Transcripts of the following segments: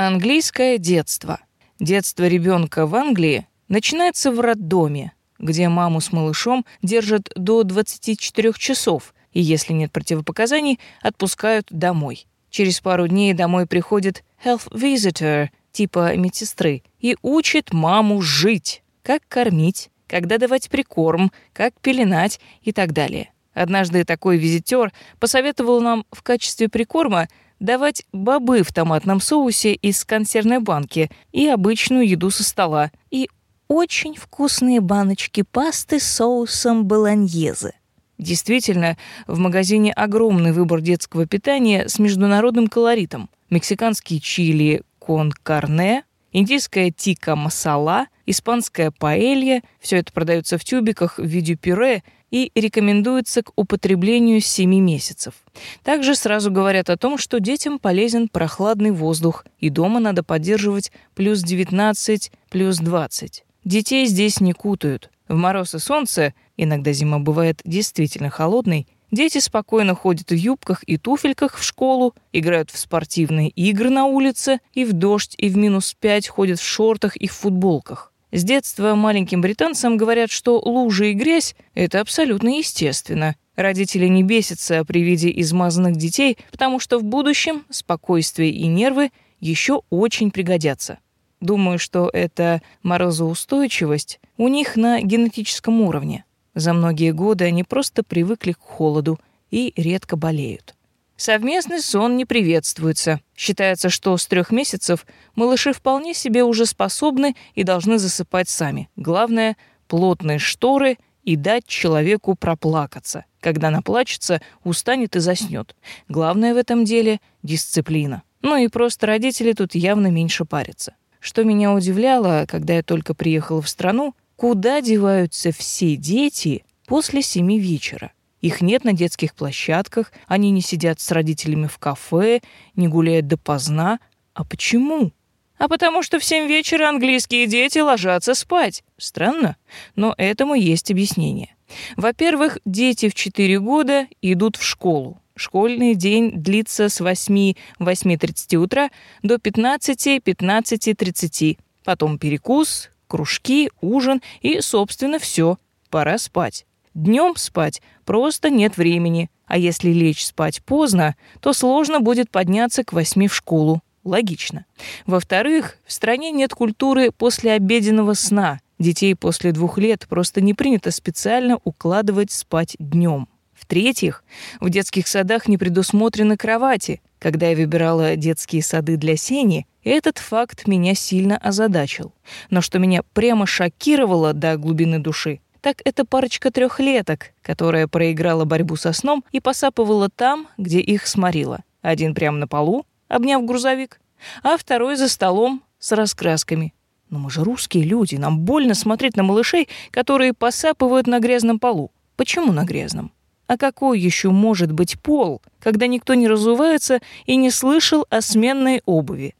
Английское детство. Детство ребенка в Англии начинается в роддоме, где маму с малышом держат до 24 часов и, если нет противопоказаний, отпускают домой. Через пару дней домой приходит health visitor, типа медсестры, и учит маму жить, как кормить, когда давать прикорм, как пеленать и так далее. Однажды такой визитер посоветовал нам в качестве прикорма давать бобы в томатном соусе из консервной банки и обычную еду со стола, и очень вкусные баночки пасты с соусом болоньезе. Действительно, в магазине огромный выбор детского питания с международным колоритом. Мексиканские чили кон карне, индийская тика масала, испанская паэлья – все это продается в тюбиках в виде пюре и рекомендуется к употреблению с 7 месяцев. Также сразу говорят о том, что детям полезен прохладный воздух, и дома надо поддерживать плюс 19, плюс 20. Детей здесь не кутают. В мороз и солнце, иногда зима бывает действительно холодной, дети спокойно ходят в юбках и туфельках в школу, играют в спортивные игры на улице и в дождь, и в минус пять ходят в шортах и в футболках. С детства маленьким британцам говорят, что лужи и грязь — это абсолютно естественно. Родители не бесятся при виде измазанных детей, потому что в будущем спокойствие и нервы еще очень пригодятся. Думаю, что эта морозоустойчивость у них на генетическом уровне. За многие годы они просто привыкли к холоду и редко болеют. Совместный сон не приветствуется. Считается, что с трех месяцев малыши вполне себе уже способны и должны засыпать сами. Главное — плотные шторы и дать человеку проплакаться. Когда наплачется, устанет и заснет. Главное в этом деле — дисциплина. Ну и просто родители тут явно меньше парятся. Что меня удивляло, когда я только приехала в страну, куда деваются все дети после семи вечера. Их нет на детских площадках, они не сидят с родителями в кафе, не гуляют допоздна. А почему? А потому что в семь вечера английские дети ложатся спать. Странно, но этому есть объяснение. Во-первых, дети в 4 года идут в школу. Школьный день длится с 8-8.30 утра до 15-15.30. Потом перекус, кружки, ужин и, собственно, все. Пора спать. Днем спать просто нет времени, а если лечь спать поздно, то сложно будет подняться к восьми в школу. Логично. Во-вторых, в стране нет культуры послеобеденного сна. Детей после двух лет просто не принято специально укладывать спать днем. В-третьих, в детских садах не предусмотрены кровати. Когда я выбирала детские сады для Сени, этот факт меня сильно озадачил. Но что меня прямо шокировало до глубины души, так это парочка трехлеток, которая проиграла борьбу со сном и посапывала там, где их сморила. Один прямо на полу, обняв грузовик, а второй за столом с раскрасками. Но мы же русские люди, нам больно смотреть на малышей, которые посапывают на грязном полу. Почему на грязном? А какой еще может быть пол, когда никто не разувается и не слышал о сменной обуви?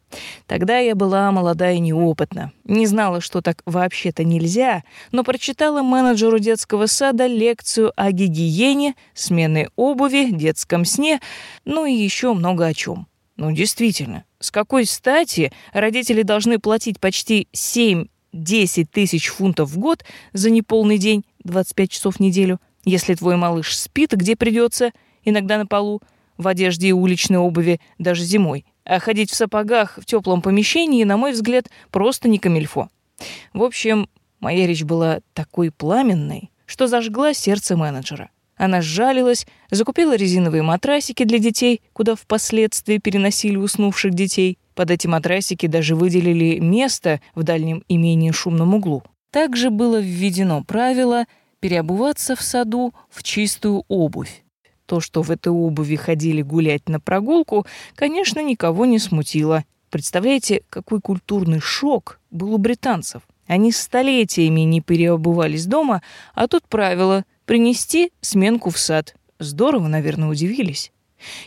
Тогда я была молода и неопытна, не знала, что так вообще-то нельзя, но прочитала менеджеру детского сада лекцию о гигиене, сменной обуви, детском сне, ну и еще много о чем. Ну, действительно, с какой стати родители должны платить почти 7-10 тысяч фунтов в год за неполный день, 25 часов в неделю, если твой малыш спит, где придется, иногда на полу, в одежде и уличной обуви, даже зимой, ходить в сапогах в теплом помещении, на мой взгляд, просто не камильфо. В общем, моя речь была такой пламенной, что зажгла сердце менеджера. Она сжалилась, закупила резиновые матрасики для детей, куда впоследствии переносили уснувших детей. Под эти матрасики даже выделили место в дальнем имении шумном углу. Также было введено правило переобуваться в саду в чистую обувь. То, что в этой обуви ходили гулять на прогулку, конечно, никого не смутило. Представляете, какой культурный шок был у британцев. Они столетиями не переобувались дома, а тут правило — принести сменку в сад. Здорово, наверное, удивились.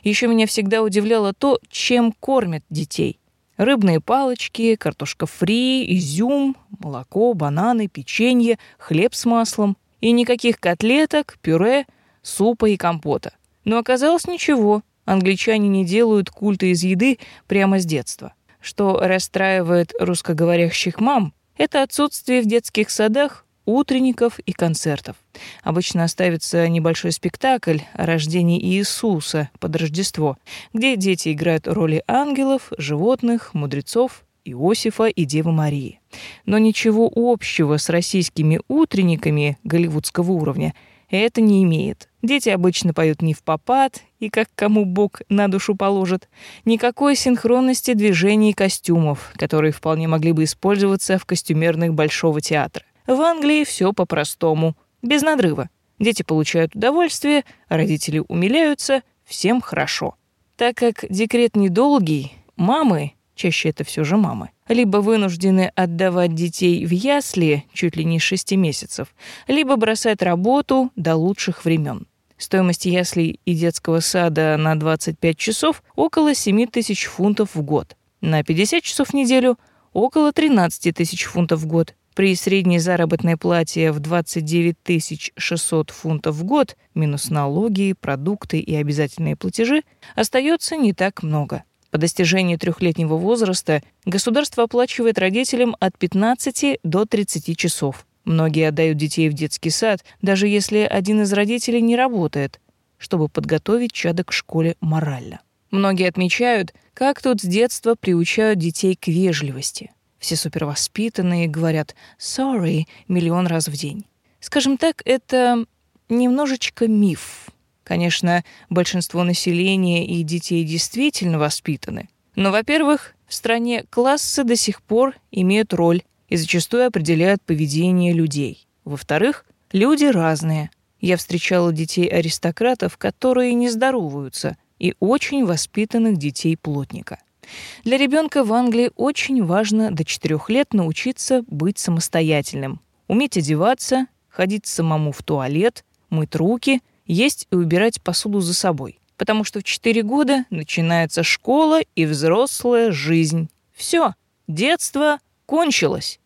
Еще меня всегда удивляло то, чем кормят детей. Рыбные палочки, картошка фри, изюм, молоко, бананы, печенье, хлеб с маслом. И никаких котлеток, пюре, супа и компота. Но оказалось ничего. Англичане не делают культа из еды прямо с детства. что расстраивает русскоговорящих мам, это отсутствие в детских садах утренников и концертов. Обычно ставится небольшой спектакль о рождении Иисуса под Рождество, где дети играют роли ангелов, животных, мудрецов, Иосифа и Девы Марии. Но ничего общего с российскими утренниками голливудского уровня это не имеет. Дети обычно поют не в попад и как кому Бог на душу положит. Никакой синхронности движений костюмов, которые вполне могли бы использоваться в костюмерных Большого театра. В Англии все по-простому, без надрыва. Дети получают удовольствие, родители умиляются, всем хорошо. Так как декрет недолгий, мамы, чаще это все же мамы, либо вынуждены отдавать детей в ясли чуть ли не с 6 месяцев, либо бросать работу до лучших времен. Стоимость яслей и детского сада на 25 часов около 7 тысяч фунтов в год. На 50 часов в неделю около 13 тысяч фунтов в год. При средней заработной плате в 29 600 фунтов в год, минус налоги, продукты и обязательные платежи, остается не так много. По достижении трехлетнего возраста государство оплачивает родителям от 15 до 30 часов. Многие отдают детей в детский сад, даже если один из родителей не работает, чтобы подготовить чада к школе морально. Многие отмечают, как тут с детства приучают детей к вежливости – все супервоспитанные говорят «sorry» миллион раз в день. Скажем так, это немножечко миф. Конечно, большинство населения и детей действительно воспитаны. Но, во-первых, в стране классы до сих пор имеют роль и зачастую определяют поведение людей. Во-вторых, люди разные. Я встречала детей аристократов, которые не здороваются, и очень воспитанных детей плотника. Для ребенка в Англии очень важно до 4 лет научиться быть самостоятельным, уметь одеваться, ходить самому в туалет, мыть руки, есть и убирать посуду за собой. Потому что в 4 года начинается школа и взрослая жизнь. Все, детство кончилось.